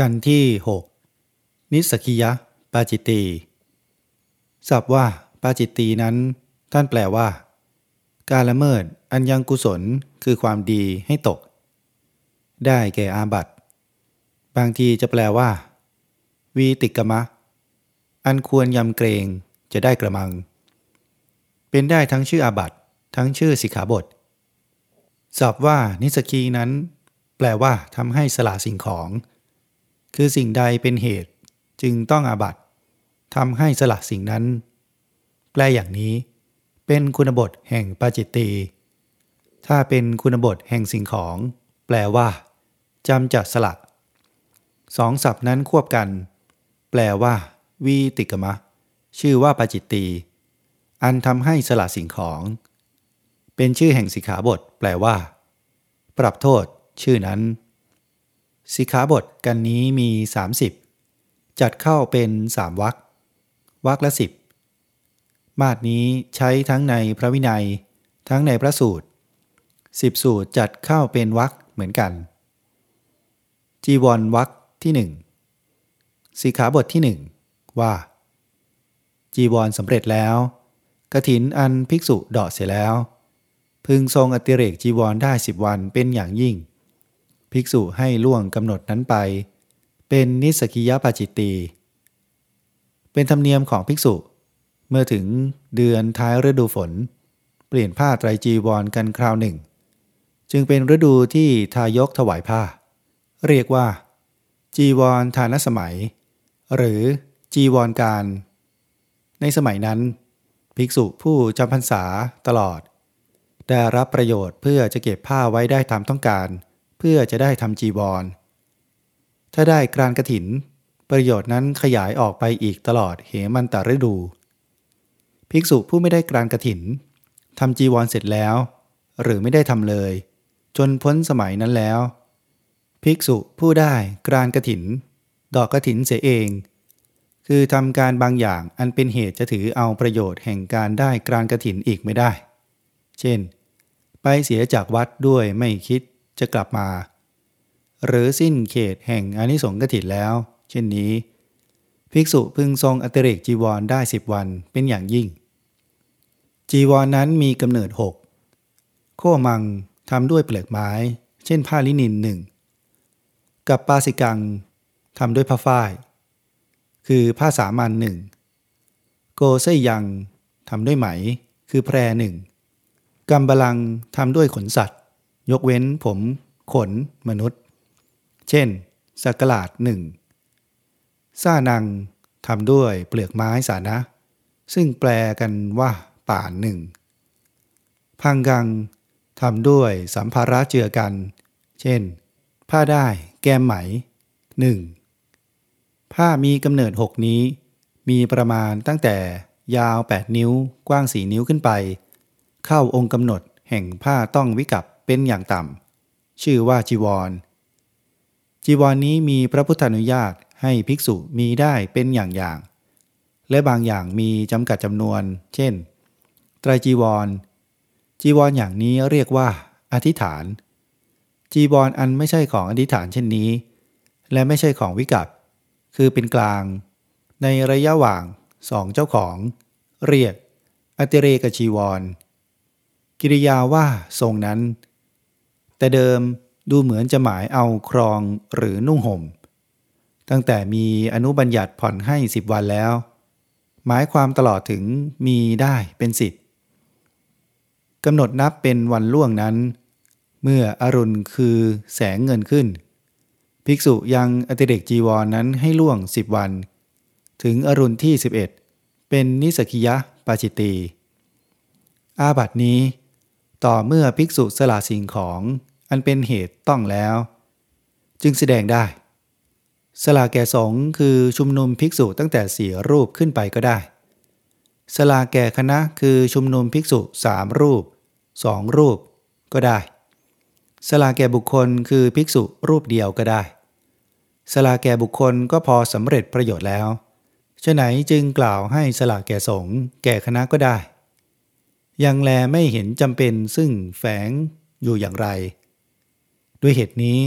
กันที่หกนิสกิยะปาจิตตีศัพท์ว่าปาจิตตีนั้น ท่านแปลว่า การละเมิดอันยังกุศลคือความดีให้ตก ได้แก่อาบัตบางทีจะแปลว่า วีติกมะ อันควรยำเกรงจะได้กระมัง เป็นได้ทั้งชื่ออาบัตทั้งชื่อสิกขาบทศัพท์ว่านิสกีนั้น แปลว่าทำให้สละสิ่งของ คือสิ่งใดเป็นเหตุจึงต้องอาบัตทำให้สละสิ่งนั้น แปลอย่างนี้ เป็นคุณบทแห่งปาจิตตีถ้าเป็นคุณบทแห่งสิ่งของ แปลว่าจำจัดสละสองศัพท์นั้นควบกัน แปลว่า วีติกมะ ชื่อว่าปาจิตตีอันทำให้สละสิ่งของ เป็นชื่อแห่งสิกขาบท แปลว่า ปรับโทษ ชื่อนั้น สิกขาบทกันนี้มี 30 จัดเข้าเป็นสามวรรควรรคละสิบมาดนี้ใช้ทั้งในพระวินัย ทั้งในพระสูตรสิบสูตรจัดเข้าเป็นวรรคเหมือนกัน จีวรวรรคที่หนึ่งสิกขาบทที่หนึ่งว่า จีวรสำเร็จแล้วกถินอันภิกษุดอดเสียแล้ว พึงทรงอติเรกจีวรได้สิบวันเป็นอย่างยิ่ง ภิกษุให้ล่วงกำหนดนั้นไป เป็นนิสกิยาปาจิตตี เป็นธรรมเนียมของภิกษุ เมื่อถึงเดือนท้ายฤดูฝน เปลี่ยนผ้าไตรจีวรกันคราวหนึ่ง จึงเป็นฤดูที่ทายกถวายผ้า เรียกว่า จีวรทานสมัย หรือจีวรการ ในสมัยนั้น ภิกษุผู้จำพรรษาตลอด ได้รับประโยชน์เพื่อจะเก็บผ้าไว้ได้ตามต้องการ พื่อจะได้ทำจีวร ถ้าได้กรานกระถิน ประโยชน์นั้นขยายออกไปอีกตลอดเหมันตฤดู ภิกษุผู้ไม่ได้กรานกระถินทำจีวรเสร็จแล้ว หรือไม่ได้ทำเลย จนพ้นสมัยนั้นแล้ว ภิกษุผู้ได้กรานกระถิน ดอกกระถินเสียเอง คือทำการบางอย่างอันเป็นเหตุจะถือเอาประโยชน์แห่งการได้กรานกระถินอีกไม่ได้ เช่น ไปเสียจากวัดด้วยไม่คิด จะกลับมา หรือสิ้นเขตแห่งอนิสงส์กถินแล้ว เช่นนี้ ภิกษุพึงทรงอติเรกจีวรได้สิบวันเป็นอย่างยิ่ง จีวรนนั้นมีกำเนิดหกโคมังทำด้วยเปลือกไม้ เช่นผ้าลินินหนึ่งกับปาสิกังทำด้วยผ้าฝ้าย คือผ้าสามัญหนึ่งโกเซยังทำด้วยไหม คือแพรหนึ่งกำบาลังทำด้วยขนสัตว์ ยกเว้นผมขนมนุษย์ เช่นสักหลาดหนึ่งซานังทำด้วยเปลือกไม้สานะ ซึ่งแปลกันว่าป่านหนึ่ง พังกังทำด้วยสัมภาระเจือกัน เช่น ผ้าได้แก้มไหมหนึ่งผ้ามีกำเนิดหกนี้ มีประมาณตั้งแต่ยาว 8 นิ้วกว้างสี่นิ้วขึ้นไป เข้าองค์กำหนดแห่งผ้าต้องวิกับ เป็นอย่างต่ำ ชื่อว่าจีวร จีวรนนี้มีพระพุทธานุญาตให้ภิกษุมีได้เป็นอย่างๆและบางอย่างมีจำกัดจำนวน เช่น ไตรจีวร จีวรออย่างนี้เรียกว่า อธิษฐาน จีวรออันไม่ใช่ของอธิษฐานเช่นนี้ และไม่ใช่ของวิกัปคือเป็นกลาง ในระยะหว่างสองเจ้าของ เรียก อติเรกจีวร กิริยาว่าทรงนั้น แต่เดิมดูเหมือนจะหมายเอาครองหรือนุ่งห่ม ตั้งแต่มีอนุบัญญัติผ่อนให้สิบวันแล้ว หมายความตลอดถึงมีได้เป็นสิทธิ์กำหนดนับเป็นวันล่วงนั้น เมื่ออรุณคือแสงเงินขึ้น ภิกษุยังอติเดกจีวรนนั้นให้ล่วงสิบวัน ถึงอรุณที่ 11 เป็นนิสกิยะปาจิตีอาบัตินี้ ต่อเมื่อภิกษุสละสิ่งของ อันเป็นเหตุต้องแล้ว จึงแสดงได้ สลาแก่สงคือชุมนุมภิกษุตั้งแต่สี่รูปขึ้นไปก็ได้ สลาแก่คณะคือชุมนุมภิกษุสามรูปสองรูปก็ได้ สลาแก่บุคคลคือภิกษุรูปเดียวก็ได้ สลาแก่บุคคลก็พอสำเร็จประโยชน์แล้วฉะไหนจึงกล่าวให้สลาแก่สงแก่คณะก็ได้ ยังแลไม่เห็นจำเป็นซึ่งแฝงอยู่อย่างไร ด้วยเหตุนี้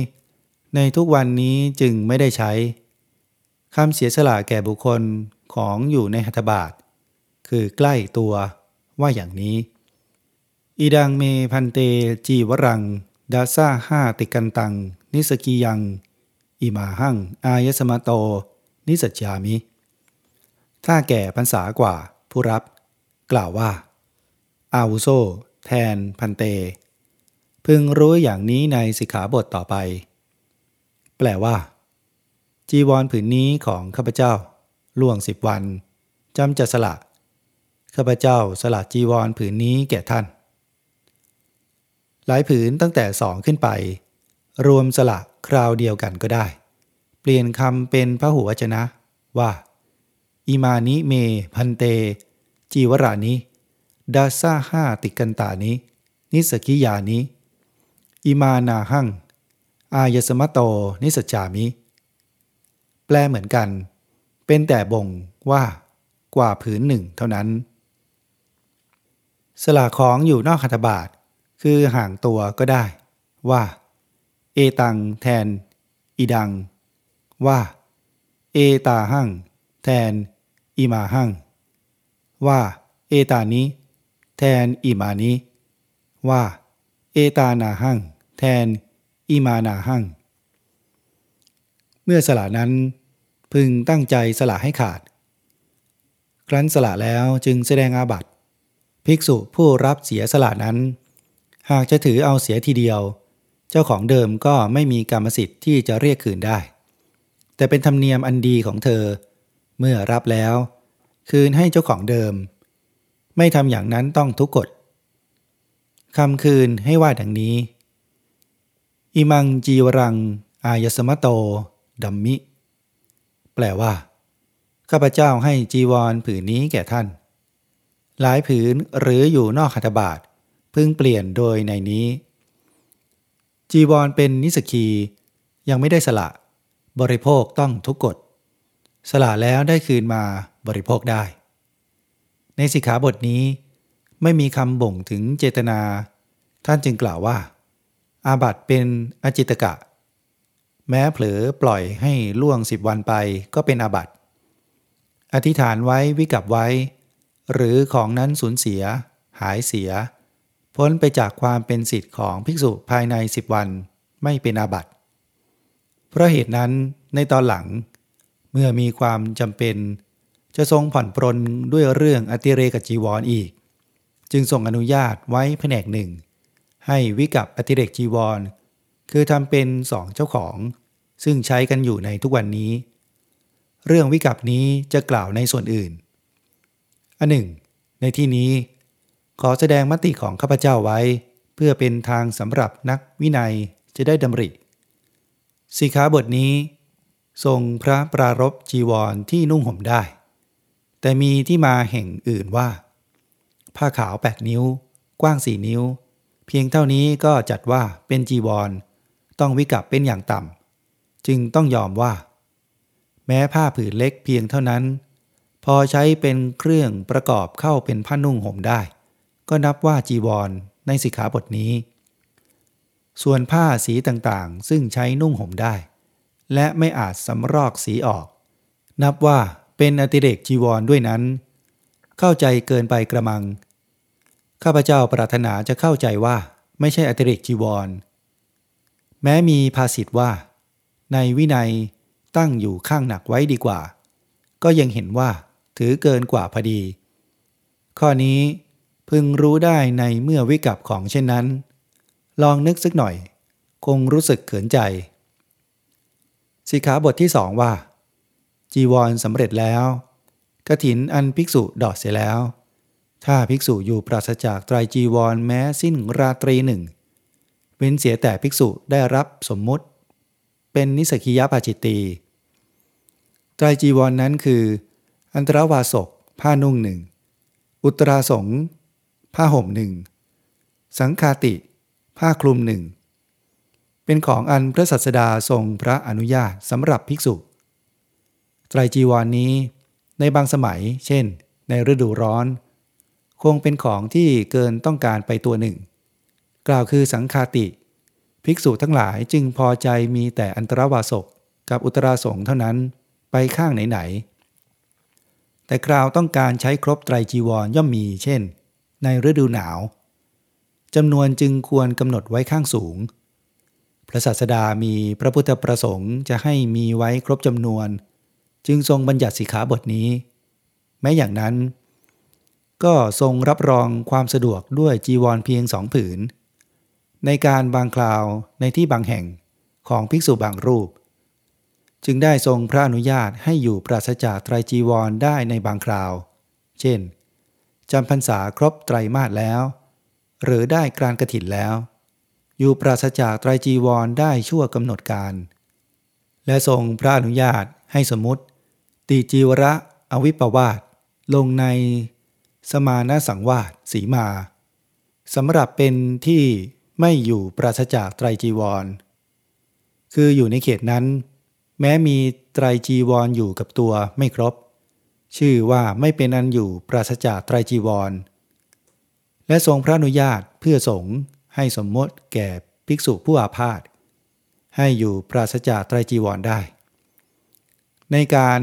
ในทุกวันนี้จึงไม่ได้ใช้คำเสียสละแก่บุคคลของอยู่ในหัตถบาท คือใกล้ตัวว่าอย่างนี้ อีดังเมพันเตจีวรัง ดาซาห้าติกันตัง นิสกียัง อิมาหัง อายสมาโต นิสัจจามิ ถ้าแก่พรรษากว่าผู้รับ กล่าวว่า อาวุโซ แทนพันเต พึงรู้อย่างนี้ในสิกขาบทต่อไป แปลว่า จีวรผืนนี้ของข้าพเจ้า ล่วงสิบวันจำจะสละข้าพเจ้าสละจีวรผืนนี้แก่ท่าน หลายผืนตั้งแต่สองขึ้นไป รวมสละคราวเดียวกันก็ได้ เปลี่ยนคำเป็นพระหัวจนะ ว่าอิมานิเมพันเต จีวรานิดาซาห้าติกันตานิ นิสกิยานิ อิมานาหัง อายสมะโต นิสจามิ แปลเหมือนกัน เป็นแต่บ่งว่ากว่าผืนหนึ่งเท่านั้น สละของอยู่นอกคัตบาท คือห่างตัวก็ได้ ว่า เอตังแทน อีดัง ว่า เอตาหังแทนอิมาหังว่า เอตานิแทนอิมานิว่า เอตานาหัง แทนอิมานาหังเมื่อสละนั้นพึงตั้งใจสละให้ขาด ครั้นสละแล้วจึงแสดงอาบัติ ภิกษุผู้รับเสียสละนั้น หากจะถือเอาเสียทีเดียว เจ้าของเดิมก็ไม่มีกรรมสิทธิ์ที่จะเรียกคืนได้ แต่เป็นธรรมเนียมอันดีของเธอ เมื่อรับแล้ว คืนให้เจ้าของเดิม ไม่ทำอย่างนั้นต้องทุกกฎคำคืนให้ว่าดังนี้ อิมังจีวรัง อายสมโตดัมมิ แปลว่า ข้าพเจ้าให้จีวรผืนนี้แก่ท่าน หลายผืนหรืออยู่นอกขัตบาทพึงเปลี่ยนโดยในนี้ จีวรเป็นนิสกียังไม่ได้สละ บริโภคต้องทุกกฎ สละแล้วได้คืนมาบริโภคได้ ในสิกขาบทนี้ ไม่มีคำบ่งถึงเจตนา ท่านจึงกล่าวว่า อาบัตเป็นอจิตกะ แม้เผลอปล่อยให้ล่วงสิบวันไปก็เป็นอาบัตอธิษฐานไว้วิกับไว้ หรือของนั้นสูญเสีย หายเสีย พ้นไปจากความเป็นสิทธิ์ของภิกษุภายในสิบวันไม่เป็นอาบัติ เพราะเหตุนั้นในตอนหลัง เมื่อมีความจำเป็น จะทรงผ่อนปรนด้วยเรื่องอติเรกจีวรออีก จึงทรงอนุญาตไว้แผนกหนึ่ง ให้วิกับอติเรกจีวร คือทำเป็นสองเจ้าของ ซึ่งใช้กันอยู่ในทุกวันนี้ เรื่องวิกับนี้จะกล่าวในส่วนอื่น อันหนึ่ง ในที่นี้ ขอแสดงมติของข้าพเจ้าไว้ เพื่อเป็นทางสำหรับนักวินัยจะได้ดำริสีขาบทนี้ ทรงพระปรารบจีวรที่นุ่งห่มได้ แต่มีที่มาแห่งอื่นว่า ผ้าขาว 8 นิ้ว กว้าง 4 นิ้ว เพียงเท่านี้ก็จัดว่าเป็นจีวร ต้องวิกับเป็นอย่างต่ำจึงต้องยอมว่า แม้ผ้าผืนเล็กเพียงเท่านั้น พอใช้เป็นเครื่องประกอบเข้าเป็นผ้านุ่งห่มได้ ก็นับว่าจีวรในสิกขาบทนี้ ส่วนผ้าสีต่างๆ ซึ่งใช้นุ่งห่มได้ และไม่อาจสำรอกสีออก นับว่าเป็นอติเรกจีวรด้วยนั้น เข้าใจเกินไปกระมัง ข้าพเจ้าปรารถนาจะเข้าใจว่าไม่ใช่อติเรกจีวร แม้มีภาษิตว่า ในวินัยตั้งอยู่ข้างหนักไว้ดีกว่า ก็ยังเห็นว่าถือเกินกว่าพอดี ข้อนี้พึงรู้ได้ในเมื่อวิกับของเช่นนั้น ลองนึกสักหน่อย คงรู้สึกเขินใจ สิกขาบทที่สองว่า จีวรสำเร็จแล้วกระถินอันภิกษุดอดเสียแล้ว ถ้าภิกษุอยู่ปราศจากไตรจีวรแม้สิ้นราตรีหนึ่ง เว้นเสียแต่ภิกษุได้รับสมมุติ เป็นนิสกิยาปาจิตตีไตรจีวรนนั้นคือ อันตรวาสกผ้านุ่งหนึ่ง อุตราสงผ้าห่มหนึ่ง สังคาติ ผ้าคลุมหนึ่ง เป็นของอันพระสัสดาทรงพระอนุญาตสำหรับภิกษุ ไตรจีวรนนี้ในบางสมัย เช่น ในฤดูร้อน คงเป็นของที่เกินต้องการไปตัวหนึ่ง กล่าวคือสังคาติ ภิกษุทั้งหลายจึงพอใจมีแต่อันตรวาสกกับอุตราสงเท่านั้นไปข้างไหนๆแต่คราวต้องการใช้ครบไตรจีวรย่อมมี เช่น ในฤดูหนาวจำนวนจึงควรกำหนดไว้ข้างสูง พระศาสดามีพระพุทธประสงค์จะให้มีไว้ครบจำนวน จึงทรงบัญญัติสิกขาบทนี้ แม้อย่างนั้น ก็ทรงรับรองความสะดวกด้วยจีวรเพียงสองผืน ในการบางคราวในที่บางแห่งของภิกษุบางรูป จึงได้ทรงพระอนุญาตให้อยู่ปราศจากไตรจีวรได้ในบางคราว เช่นจำพรรษาครบไตรมาสแล้ว หรือได้กรานกระถินแล้ว อยู่ปราศจากไตรจีวรได้ชั่วกำหนดการ และทรงพระอนุญาตให้สมมติ ติจีวระอวิปวาสลงใน สมานสังวาสสีมาสำหรับเป็นที่ไม่อยู่ปราศจากไตรจีวร คืออยู่ในเขตนั้น แม้มีไตรจีวรออยู่กับตัวไม่ครบ ชื่อว่าไม่เป็นอันอยู่ปราศจากไตรจีวร และทรงพระอนุญาตเพื่อสงฆ์ให้สมมติแก่ภิกษุผู้อาพาธให้อยู่ปราศจากไตรจีวรได้ ในการ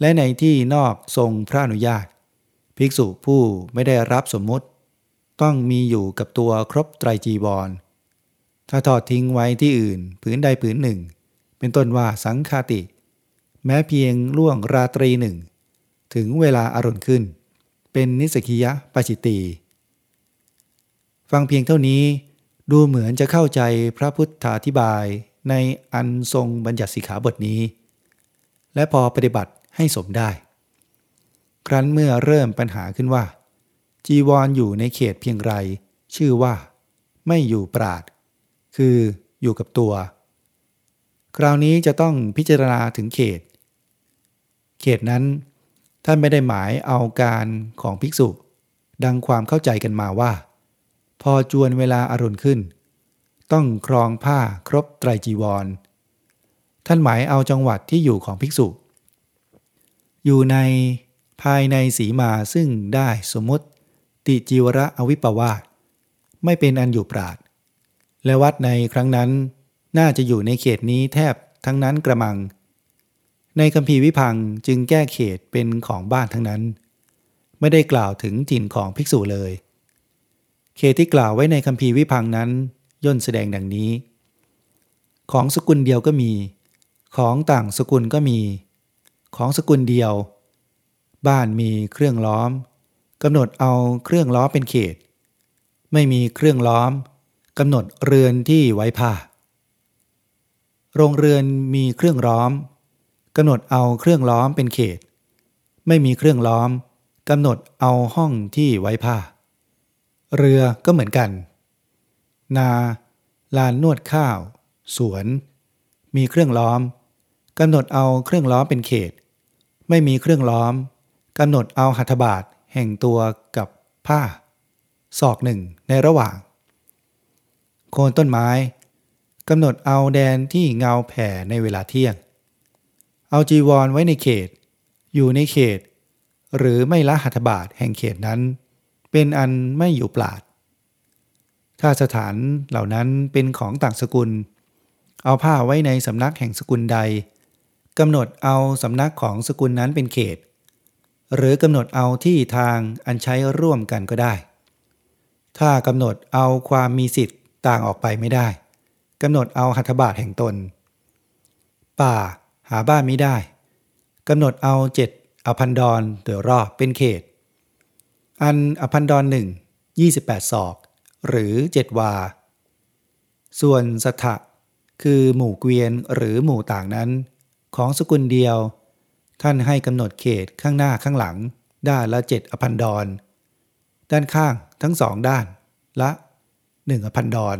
และในที่นอกทรงพระอนุญาต ภิกษุผู้ไม่ได้รับสมมติ ต้องมีอยู่กับตัวครบไตรจีวร ถ้าทอดทิ้งไว้ที่อื่นผืนใดผืนหนึ่ง เป็นต้นว่าสังคาติ แม้เพียงล่วงราตรีหนึ่ง ถึงเวลาอารุณขึ้น เป็นนิสกิยะปจิตี ฟังเพียงเท่านี้ดูเหมือนจะเข้าใจพระพุทธาธิบายในอันทรงบัญญัติสิกขาบทนี้ และพอปฏิบัติให้สมได้ ครั้นเมื่อเริ่มปัญหาขึ้นว่า จีวรออยู่ในเขตเพียงไร ชื่อว่า ไม่อยู่ปราด คืออยู่กับตัว คราวนี้จะต้องพิจารณาถึงเขต เขตนั้น ท่านไม่ได้หมายเอาการของภิกษุ ดังความเข้าใจกันมาว่า พอจวนเวลาอารุณขึ้น ต้องครองผ้าครบไตรจีวร ท่านหมายเอาจังหวัดที่อยู่ของภิกษุ อยู่ใน ภายในสีมาซึ่งได้สมมติติจีวระอวิปวาสไม่เป็นอันอยู่ปราด และวัดในครั้งนั้น น่าจะอยู่ในเขตนี้แทบทั้งนั้นกระมัง ในคำพีวิพังจึงแก้เขตเป็นของบ้านทั้งนั้น ไม่ได้กล่าวถึงถิ่นของภิกษุเลย เขตที่กล่าวไว้ในคำพีวิพังนั้น ย่นแสดงดังนี้ ของสกุลเดียวก็มี ของต่างสกุลก็มี ของสกุลเดียว บ้านมีเครื่องล้อมกำหนดเอาเครื่องล้อมเป็นเขต ไม่มีเครื่องล้อมกำหนดเรือนที่ไว้ผ้า โรงเรือนมีเครื่องล้อมกำหนดเอาเครื่องล้อมเป็นเขต ไม่มีเครื่องล้อมกำหนดเอาห้องที่ไว้ผ้า เรือก็เหมือนกัน นาลานนวดข้าว สวน มีเครื่องล้อมกำหนดเอาเครื่องล้อมเป็นเขต ไม่มีเครื่องล้อม กำหนดเอาหัตถบาทแห่งตัวกับผ้า ศอกหนึ่งในระหว่าง โคนต้นไม้กำหนดเอาแดนที่เงาแผ่ในเวลาเที่ยง เอาจีวรไว้ในเขต อยู่ในเขต หรือไม่ละหัตถบาทแห่งเขตนั้น เป็นอันไม่อยู่ปราด ถ้าสถานเหล่านั้นเป็นของต่างสกุล เอาผ้าไว้ในสำนักแห่งสกุลใดกำหนดเอาสำนักของสกุลนั้นเป็นเขต หรือกำหนดเอาที่ทางอันใช้ร่วมกันก็ได้ ถ้ากำหนดเอาความมีสิทธิ์ต่างออกไปไม่ได้กำหนดเอาหัตถบาทแห่งตน ป่าหาบ้านไม่ได้กำหนดเอาเจ็ดอพันดรโดยรอบเป็นเขต อันอพันดรหนึ่งยี่สิบแปดศอก หรือเจ็ดวา ส่วนสัทธะคือหมู่เกวียนหรือหมู่ต่างนั้น ของสกุลเดียว ท่านให้กำหนดเขตข้างหน้าข้างหลัง ด้านละเจ็ดอพันดรด้านข้างทั้งสองด้านละหนึ่งอพันดร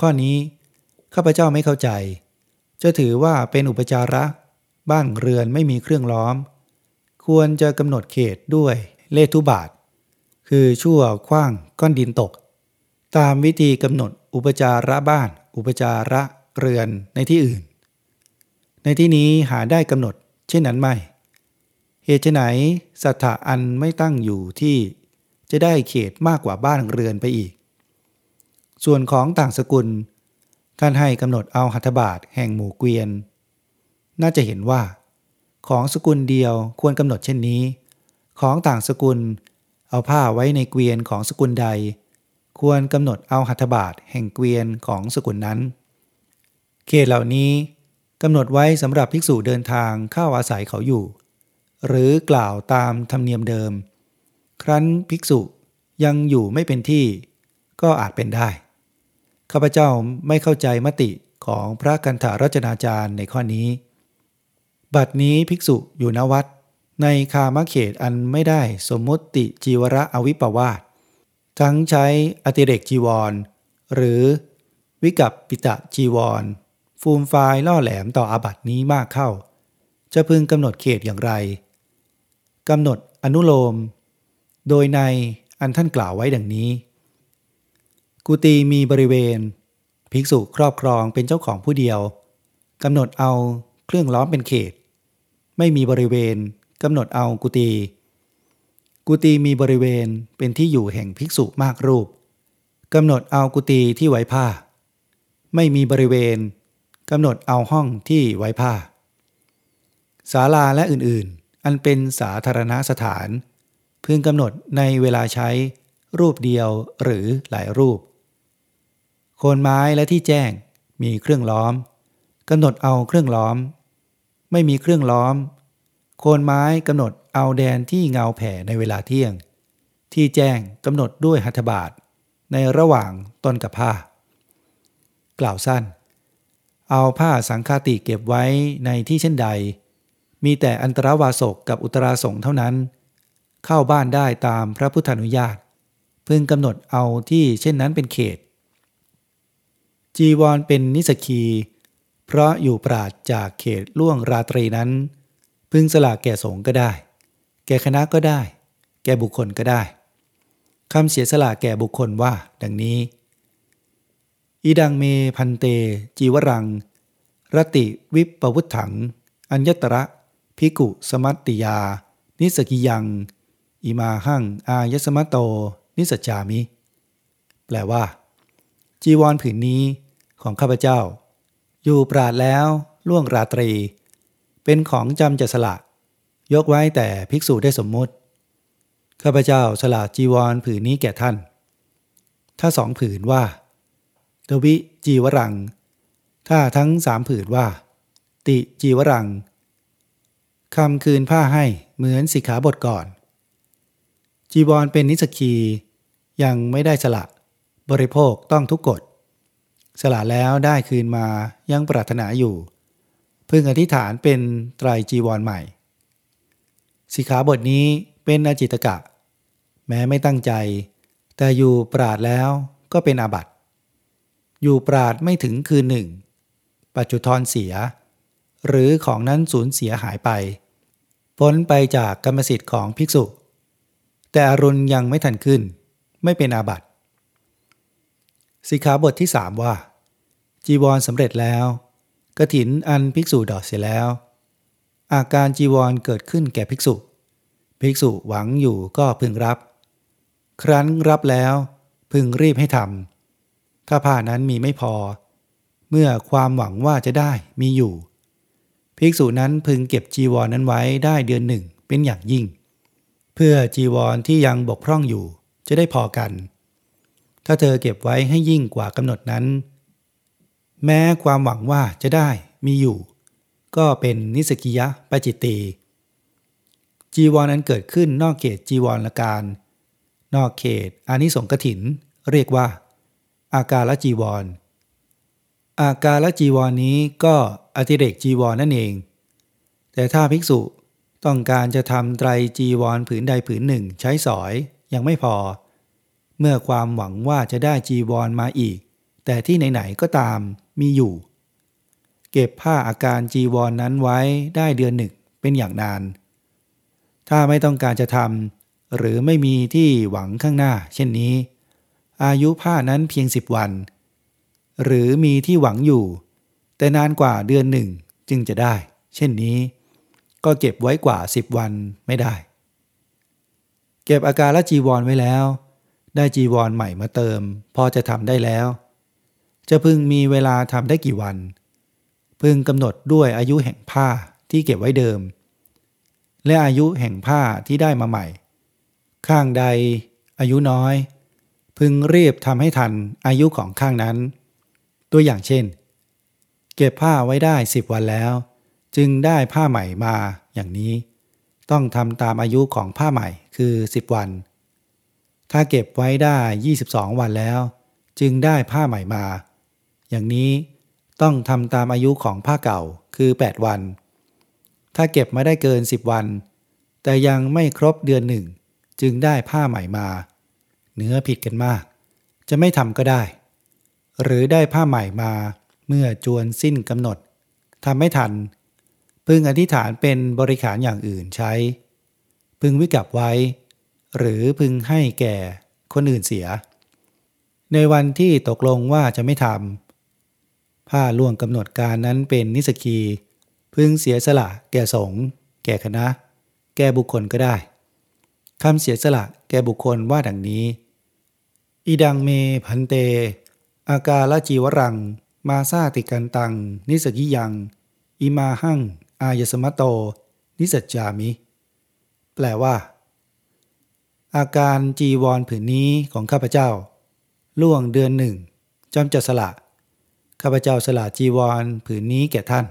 ข้อนี้ข้าพเจ้าไม่เข้าใจ จะถือว่าเป็นอุปจาระ บ้านเรือนไม่มีเครื่องล้อม ควรจะกำหนดเขตด้วยเลทุบาท คือชั่วคว้างก้อนดินตก ตามวิธีกำหนดอุปจาระบ้าน อุปจาระเรือนในที่อื่น ในที่นี้หาได้กำหนด ช่นนั้นไม่ เหตุไหนสัทธาอันไม่ตั้งอยู่ที่จะได้เขตมากกว่าบ้านเรือนไปอีก ส่วนของต่างสกุล ท่านให้กำหนดเอาหัตถบาทแห่งหมู่เกวียน น่าจะเห็นว่า ของสกุลเดียวควรกำหนดเช่นนี้ ของต่างสกุลเอาผ้าไว้ในเกวียนของสกุลใด ควรกำหนดเอาหัตถบาทแห่งเกวียนของสกุลนั้น เขตเหล่านี้ กำหนดไว้สำหรับภิกษุเดินทางเข้าอาศัยเขาอยู่ หรือกล่าวตามธรรมเนียมเดิม ครั้นภิกษุยังอยู่ไม่เป็นที่ ก็อาจเป็นได้ ข้าพเจ้าไม่เข้าใจมติของพระกันธารจนาจารย์ในข้อนี้ บัดนี้ภิกษุอยู่นวัด ในคามเขตอันไม่ได้สมมติจีวระอวิปวาสทั้งใช้อติเรกจีวร หรือวิกับปิตะจีวร ฟูมไฟล่อแหลมต่ออาบัตินี้มากเข้า จะพึงกำหนดเขตอย่างไรกำหนดอนุโลม โดยในอันท่านกล่าวไว้ดังนี้ กุฏิมีบริเวณ ภิกษุครอบครองเป็นเจ้าของผู้เดียวกำหนดเอาเครื่องล้อมเป็นเขต ไม่มีบริเวณกำหนดเอากุฏิกุฏิมีบริเวณเป็นที่อยู่แห่งภิกษุมากรูปกำหนดเอากุฏิที่ไว้ผ้า ไม่มีบริเวณ กำหนดเอาห้องที่ไว้ผ้าศาลาและอื่นๆ อันเป็นสาธารณสถาน พึงกำหนดในเวลาใช้รูปเดียวหรือหลายรูป โคนไม้และที่แจ้งมีเครื่องล้อมกำหนดเอาเครื่องล้อม ไม่มีเครื่องล้อม โคนไม้กำหนดเอาแดนที่เงาแผ่ในเวลาเที่ยง ที่แจ้งกำหนดด้วยหัตถบาทในระหว่างต้นกับผ้า กล่าวสั้น เอาผ้าสังฆาติเก็บไว้ในที่เช่นใด มีแต่อันตรวาสกกับอุตราสงเท่านั้น เข้าบ้านได้ตามพระพุทธานุญาต พึงกำหนดเอาที่เช่นนั้นเป็นเขต จีวรเป็นนิสกี เพราะอยู่ปราดจากเขตล่วงราตรีนั้น พึงสละแก่สงก็ได้ แก่คณะก็ได้ แก่บุคคลก็ได้คำเสียสละแก่บุคคลว่า ดังนี้ อีดังเมพันเต จีวรัง รติวิปปวุฒถัง อัญญตระพิกุสมัตติยา นิสกิยัง อิมาหั่ง อายสมัตโต นิสจามิ แปลว่า จีวรผืนนี้ของข้าพเจ้า อยู่ปราดแล้วล่วงราตรี เป็นของจำจะสละ ยกไว้แต่ภิกษุได้สมมติ ข้าพเจ้าสละจีวรผืนนี้แก่ท่าน ถ้าสองผืนว่า ตวิจีวรังถ้าทั้งสามผืนว่า ติจีวรังคำคืนผ้าให้เหมือนสิกขาบทก่อน จีวรเป็นนิสกียังไม่ได้สละ บริโภคต้องทุกกฎสละแล้วได้คืนมายังปรารถนาอยู่พึงอธิษฐานเป็นไตรจีวรใหม่ สิกขาบทนี้เป็นอจิตกะ แม้ไม่ตั้งใจ แต่อยู่ปราดแล้วก็เป็นอาบัติ อยู่ปราดไม่ถึงคืนหนึ่ง ปัจจุทนเสีย หรือของนั้นสูญเสียหายไป พ้นไปจากกรรมสิทธิ์ของภิกษุ แต่อรุณยังไม่ทันขึ้น ไม่เป็นอาบัติสิกขาบทที่สามว่า จีวรสำเร็จแล้วกระถินอันภิกษุดอกเสียแล้ว อาการจีวรเกิดขึ้นแก่ภิกษุ ภิกษุหวังอยู่ก็พึงรับ ครั้นรับแล้วพึงรีบให้ทำ ถ้าผ้านั้นมีไม่พอ เมื่อความหวังว่าจะได้มีอยู่ ภิกษุนั้นพึงเก็บจีวรนนั้นไว้ได้เดือนหนึ่งเป็นอย่างยิ่ง เพื่อจีวรที่ยังบกพร่องอยู่จะได้พอกัน ถ้าเธอเก็บไว้ให้ยิ่งกว่ากำหนดนั้น แม้ความหวังว่าจะได้มีอยู่ ก็เป็นนิสกิยะปจิตตีจีวรนั้นเกิดขึ้นนอกเขตจีวรละการ นอกเขตอานิสงกถิน เรียกว่า อาการละจีวร อาการละจีวรนนี้ก็อธิเรกจีวรนนั่นเอง แต่ถ้าภิกษุต้องการจะทำไตรจีวรผืนใดผืนหนึ่งใช้สอยยังไม่พอ เมื่อความหวังว่าจะได้จีวรมาอีก แต่ที่ไหนๆก็ตามมีอยู่ เก็บผ้าอาการจีวรนนั้นไว้ได้เดือนหนึ่งเป็นอย่างนาน ถ้าไม่ต้องการจะทำหรือไม่มีที่หวังข้างหน้า เช่นนี้ อายุผ้านั้นเพียงสิบวัน หรือมีที่หวังอยู่ แต่นานกว่าเดือนหนึ่งจึงจะได้ เช่นนี้ ก็เก็บไว้กว่าสิบวันไม่ได้ เก็บอาการละจีวรไว้แล้ว ได้จีวรใหม่มาเติม พอจะทำได้แล้ว จะพึงมีเวลาทำได้กี่วัน พึงกำหนดด้วยอายุแห่งผ้าที่เก็บไว้เดิม และอายุแห่งผ้าที่ได้มาใหม่ ข้างใดอายุน้อย พึงรีบทำให้ทันอายุของข้างนั้น ตัวอย่างเช่น เก็บผ้าไว้ได้สิบวันแล้ว จึงได้ผ้าใหม่มาอย่างนี้ ต้องทำตามอายุของผ้าใหม่คือ10วัน ถ้าเก็บไว้ได้ 22 วันแล้ว จึงได้ผ้าใหม่มา อย่างนี้ต้องทำตามอายุของผ้าเก่าคือ 8 วัน ถ้าเก็บมาได้เกิน 10 วัน แต่ยังไม่ครบเดือนหนึ่ง จึงได้ผ้าใหม่มา เนื้อผิดกันมาก จะไม่ทำก็ได้ หรือได้ผ้าใหม่มาเมื่อจวนสิ้นกำหนดทำไม่ทัน พึงอธิษฐานเป็นบริขารอย่างอื่นใช้ พึงวิกับไว้ หรือพึงให้แก่คนอื่นเสีย ในวันที่ตกลงว่าจะไม่ทำผ้าล่วงกำหนดการนั้นเป็นนิสกี พึงเสียสละแก่สงฆ์แก่คณะ แก่บุคคลก็ได้คำเสียสละแก่บุคคลว่าดังนี้ อีดังเมพันเต อากาลจีวรัง มาซาติกันตัง นิสกิยัง อิมาหัง อายสมโต นิสัจจามิ แปลว่า อาการจีวรผืนนี้ของข้าพเจ้า ล่วงเดือนหนึ่งจำจะสละ ข้าพเจ้าสละจีวรผืนนี้แก่ท่าน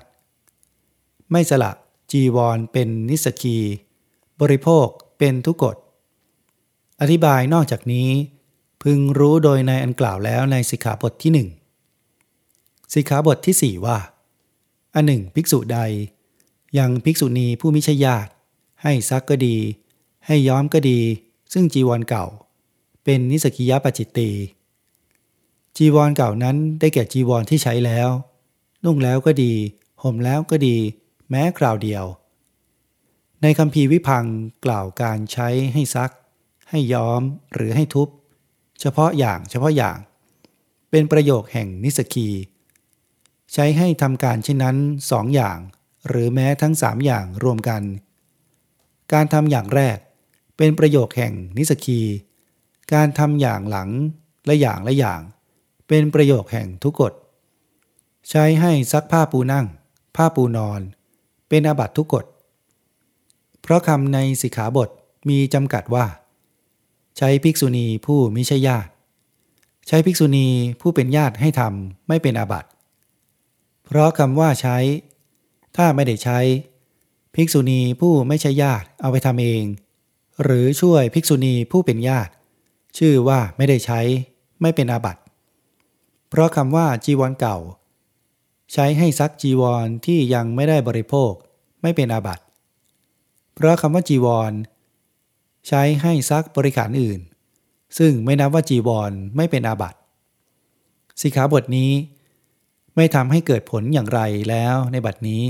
ไม่สละจีวรเป็นนิสกี บริโภคเป็นทุกกฎ อธิบายนอกจากนี้ พึงรู้โดยในอันกล่าวแล้วในสิกขาบทที่หนึ่งสิกขาบทที่สี่ว่า อันหนึ่งภิกษุใด ยังภิกษุณีผู้มิใช่ญาติ ให้ซักก็ดี ให้ย้อมก็ดี ซึ่งจีวรเก่า เป็นนิสกิยปจิตตีจีวรเก่านั้นได้แก่จีวรที่ใช้แล้ว นุ่งแล้วก็ดี ห่มแล้วก็ดี แม้คราวเดียว ในคำพีวิพังกล่าวการใช้ให้ซัก ให้ย้อมหรือให้ทุบ เฉพาะอย่างเฉพาะอย่าง เป็นประโยคแห่งนิสกี ใช้ให้ทำการเช่นนั้นสองอย่าง หรือแม้ทั้งสามอย่างรวมกัน การทำอย่างแรก เป็นประโยคแห่งนิสกี การทำอย่างหลังและอย่างละอย่าง เป็นประโยคแห่งทุกกฎ ใช้ให้ซักผ้าปูนั่ง ผ้าปูนอน เป็นอาบัตทุกกฎ เพราะคำในสิกขาบทมีจำกัดว่า ใช้ภิกษุณีผู้มิใช่ญาติ ใช้ภิกษุณีผู้เป็นญาติให้ทำไม่เป็นอาบัติ เพราะคำว่าใช้ ถ้าไม่ได้ใช้ ภิกษุณีผู้ไม่ใช่ญาติเอาไปทำเอง หรือช่วยภิกษุณีผู้เป็นญาติ ชื่อว่าไม่ได้ใช้ ไม่เป็นอาบัติ เพราะคำว่าจีวรเก่า ใช้ให้ซักจีวรที่ยังไม่ได้บริโภค ไม่เป็นอาบัติ เพราะคำว่าจีวร ใช้ให้ซักบริขารอื่น ซึ่งไม่นับว่าจีวรไม่เป็นอาบัติสิกขาบทนี้ ไม่ทำให้เกิดผลอย่างไรแล้วในบัดนี้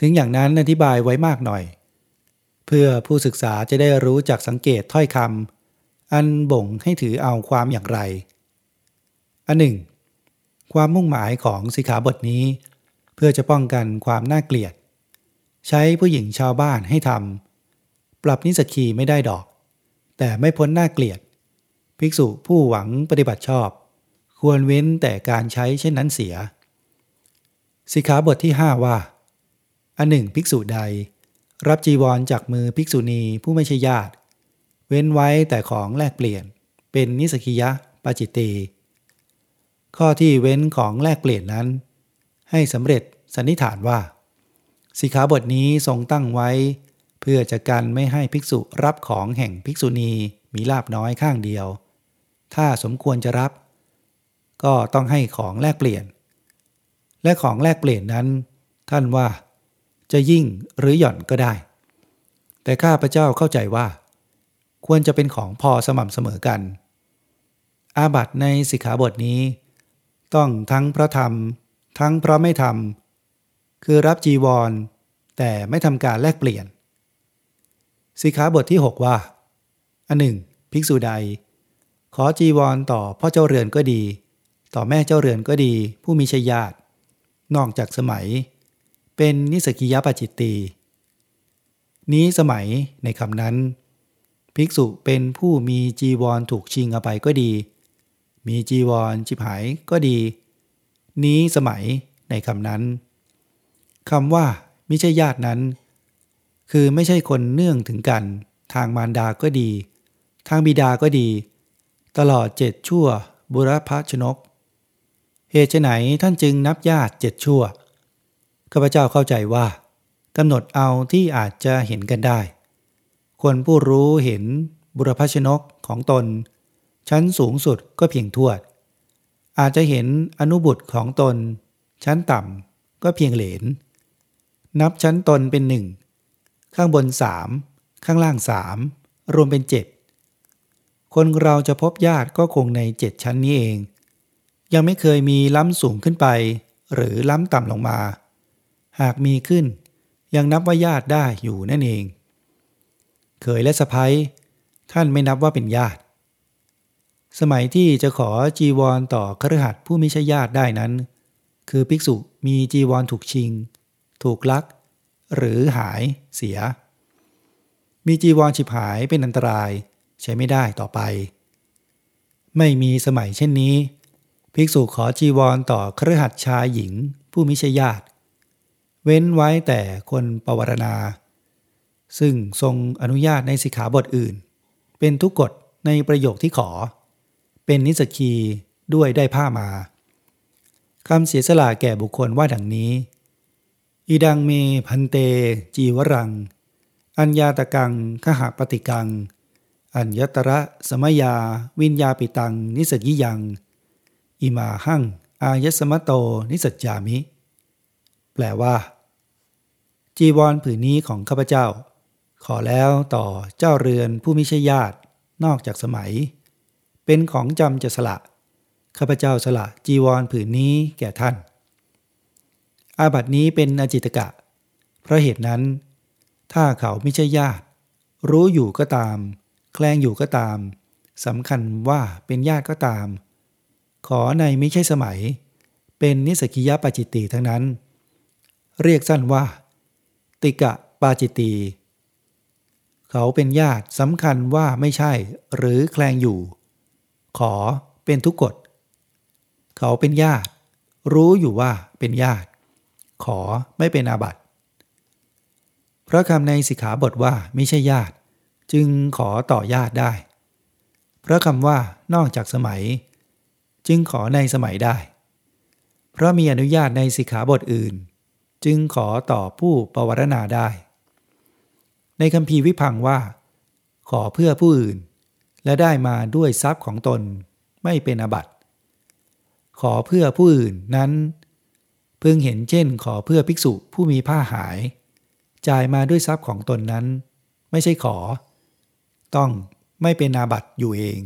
ถึงอย่างนั้นอธิบายไว้มากหน่อย เพื่อผู้ศึกษาจะได้รู้จักสังเกตถ้อยคำอันบ่งให้ถือเอาความอย่างไร อันหนึ่ง ความมุ่งหมายของสิกขาบทนี้ เพื่อจะป้องกันความน่าเกลียด ใช้ผู้หญิงชาวบ้านให้ทำ ปรับนิสกีไม่ได้ดอก แต่ไม่พ้นน่าเกลียด ภิกษุผู้หวังปฏิบัติชอบ ควรเว้นแต่การใช้เช่นนั้นเสีย สิกขาบทที่ 5 ว่า อันหนึ่งภิกษุใด รับจีวรจากมือภิกษุณีผู้ไม่ใช่ญาติ เว้นไว้แต่ของแลกเปลี่ยน เป็นนิสกิยะปาจิตตีข้อที่เว้นของแลกเปลี่ยนนั้น ให้สำเร็จสันนิษฐานว่า สิกขาบทนี้ทรงตั้งไว้ พื่อจะกันไม่ให้ภิกษุรับของแห่งภิกษุณีมีลาบน้อยข้างเดียว ถ้าสมควรจะรับ ก็ต้องให้ของแลกเปลี่ยน และของแลกเปลี่ยนนั้น ท่านว่า จะยิ่งหรือหย่อนก็ได้ แต่ข้าพเจ้าเข้าใจว่า ควรจะเป็นของพอสม่ำเสมอกัน อาบัตในสิกขาบทนี้ ต้องทั้งพราะทำทั้งพระไม่ทำคือรับจีวร แต่ไม่ทำการแลกเปลี่ยน สิกขาบทที่ 6 ว่า อันหนึ่ง ภิกษุใด ขอจีวรต่อพ่อเจ้าเรือนก็ดี ต่อแม่เจ้าเรือนก็ดี ผู้มีชญาตินอกจากสมัย เป็นนิสกิยปจิตตีนี้สมัยในคำนั้น ภิกษุเป็นผู้มีจีวรถูกชิงเอาไปก็ดี มีจีวรชิบหายก็ดี นี้สมัยในคำนั้นคำว่าม่ใช่ญาตินั้น คือไม่ใช่คนเนื่องถึงกัน ทางมารดาก็ดี ทางบิดาก็ดี ตลอดเจ็ดชั่ว บุรพชนก เหตุไหนท่านจึงนับญาติเจ็ดชั่วข้าพเจ้าเข้าใจว่ากำหนดเอาที่อาจจะเห็นกันได้ คนผู้รู้เห็นบุรพชนกของตน ชั้นสูงสุดก็เพียงทวด อาจจะเห็นอนุบุตรของตน ชั้นต่ำก็เพียงเหลน นับชั้นตนเป็นหนึ่ง ข้างบนสามข้างล่างสามรวมเป็นเจ็ดคนเราจะพบญาติก็คงในเจ็ดชั้นนี้เอง ยังไม่เคยมีล้ำสูงขึ้นไป หรือล้ำต่ำลงมา หากมีขึ้น ยังนับว่าญาติได้อยู่นั่นเอง เคยและสะพ้ยท่านไม่นับว่าเป็นญาติ สมัยที่จะขอจีวรต่อครหัสผู้มิใช่ญาติได้นั้น คือภิกษุมีจีวรถูกชิง ถูกลัก หรือหายเสีย มีจีวรฉิบหายเป็นอันตรายใช้ไม่ได้ต่อไป ไม่มีสมัยเช่นนี้ ภิกษุขอจีวรต่อครหัสชายหญิงผู้มิใช่ญาติ เว้นไว้แต่คนปวารณา ซึ่งทรงอนุญาตในสิกขาบทอื่น เป็นทุกกฎในประโยคที่ขอ เป็นนิสกีด้วยได้ผ้ามาคำเสียสละแก่บุคคลว่าดังนี้ อีดังเมพันเต จีวรัง อัญญาตกังขหปฏิกัง อัญญตระสมยา วิญญาปิตัง นิสกิยัง อิมาหังอายสมโต นิสัจจามิ แปลว่า จีวรผืนนี้ของข้าพเจ้า ขอแล้วต่อเจ้าเรือนผู้มิใช่ญาติ นอกจากสมัย เป็นของจำจะสละ ข้าพเจ้าสละจีวรผืนนี้แก่ท่าน อาบัตินี้เป็นอจิตกะ เพราะเหตุนั้น ถ้าเขาไม่ใช่ญาติ รู้อยู่ก็ตาม แคลงอยู่ก็ตามสำคัญว่าเป็นญาติก็ตาม ขอในไม่ใช่สมัย เป็นนิสกิยปาจิตติทั้งนั้น เรียกสั้นว่า ติกะปาจิตติเขาเป็นญาติสำคัญว่าไม่ใช่หรือแคลงอยู่ ขอเป็นทุกกฎ เขาเป็นญาติ รู้อยู่ว่าเป็นญาติ ขอไม่เป็นอาบัติเพราะคำในสิกขาบทว่าไม่ใช่ญาติ จึงขอต่อญาติได้เพราะคำว่านอกจากสมัย จึงขอในสมัยได้ เพราะมีอนุญาตในสิกขาบทอื่น จึงขอต่อผู้ปวารณาได้ ในคำพีวิพังว่า ขอเพื่อผู้อื่น และได้มาด้วยทรัพย์ของตนไม่เป็นอบัติ ขอเพื่อผู้อื่นนั้น เพิ่งเห็นเช่นขอเพื่อภิกษุผู้มีผ้าหาย จ่ายมาด้วยทรัพย์ของตนนั้น ไม่ใช่ขอ ต้องไม่เป็นอาบัติอยู่เอง